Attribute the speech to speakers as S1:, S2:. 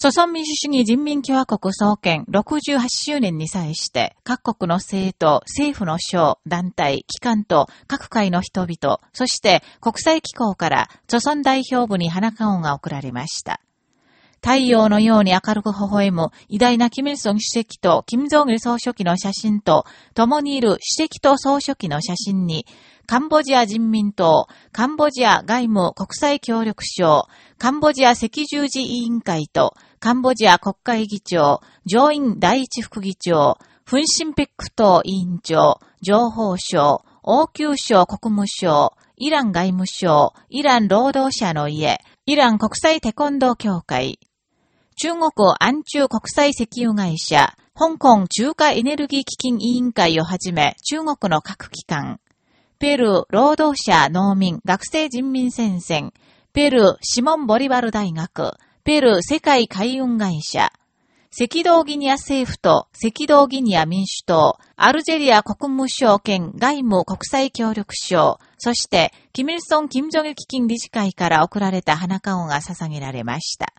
S1: 朝鮮民主主義人民共和国創建68周年に際して、各国の政党、政府の省、団体、機関と各界の人々、そして国際機構から朝鮮代表部に花籠が贈られました。太陽のように明るく微笑む偉大なキム・イルソン主席とキム・ジョン・ル総書記の写真と、共にいる主席と総書記の写真に、カンボジア人民党、カンボジア外務国際協力省、カンボジア赤十字委員会と、カンボジア国会議長、上院第一副議長、フンシンペック党委員長、情報省、王宮省国務省、イラン外務省、イラン労働者の家、イラン国際テコンドー協会、中国安中国際石油会社、香港中華エネルギー基金委員会をはじめ中国の各機関、ペルー労働者農民学生人民戦線、ペルーシモンボリバル大学、ペル世界海運会社、赤道ギニア政府と赤道ギニア民主党、アルジェリア国務省兼外務国際協力省、そして、キミルソン・キム・ジョギ基金理事会から贈られた花顔が捧げられました。